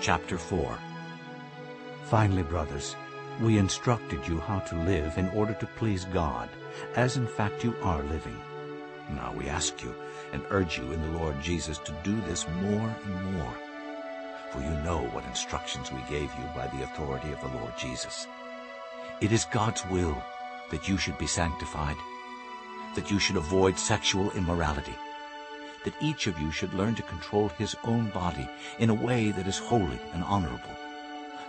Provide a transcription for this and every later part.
Chapter 4 Finally, brothers, we instructed you how to live in order to please God, as in fact you are living. Now we ask you and urge you in the Lord Jesus to do this more and more. For you know what instructions we gave you by the authority of the Lord Jesus. It is God's will that you should be sanctified, that you should avoid sexual immorality, that each of you should learn to control his own body in a way that is holy and honorable,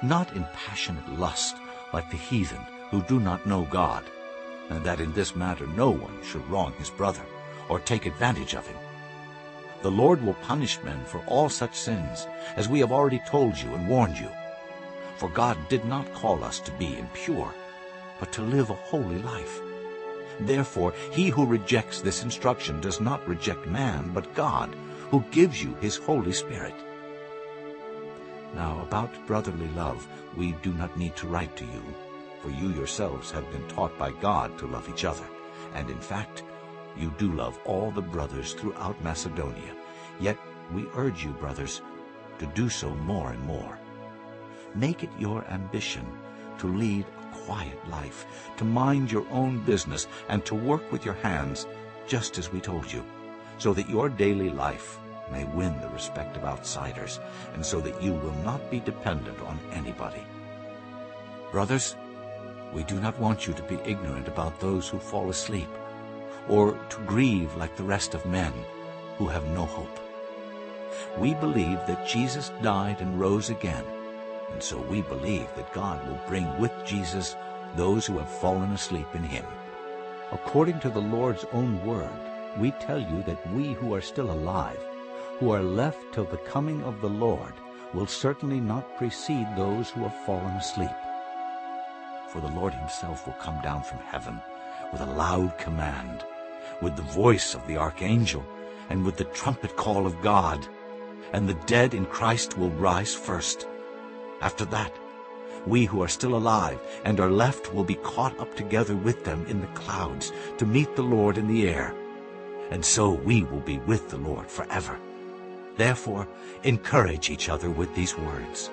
not in passionate lust like the heathen who do not know God, and that in this matter no one should wrong his brother or take advantage of him. The Lord will punish men for all such sins, as we have already told you and warned you. For God did not call us to be impure, but to live a holy life. Therefore, he who rejects this instruction does not reject man, but God, who gives you his Holy Spirit. Now, about brotherly love, we do not need to write to you, for you yourselves have been taught by God to love each other. And in fact, you do love all the brothers throughout Macedonia. Yet we urge you, brothers, to do so more and more. Make it your ambition to lead quiet life, to mind your own business, and to work with your hands, just as we told you, so that your daily life may win the respect of outsiders, and so that you will not be dependent on anybody. Brothers, we do not want you to be ignorant about those who fall asleep, or to grieve like the rest of men who have no hope. We believe that Jesus died and rose again, and so we believe that God will bring with Jesus those who have fallen asleep in him. According to the Lord's own word, we tell you that we who are still alive, who are left till the coming of the Lord, will certainly not precede those who have fallen asleep. For the Lord himself will come down from heaven with a loud command, with the voice of the archangel, and with the trumpet call of God. And the dead in Christ will rise first. After that, we who are still alive and are left will be caught up together with them in the clouds to meet the Lord in the air. And so we will be with the Lord forever. Therefore, encourage each other with these words.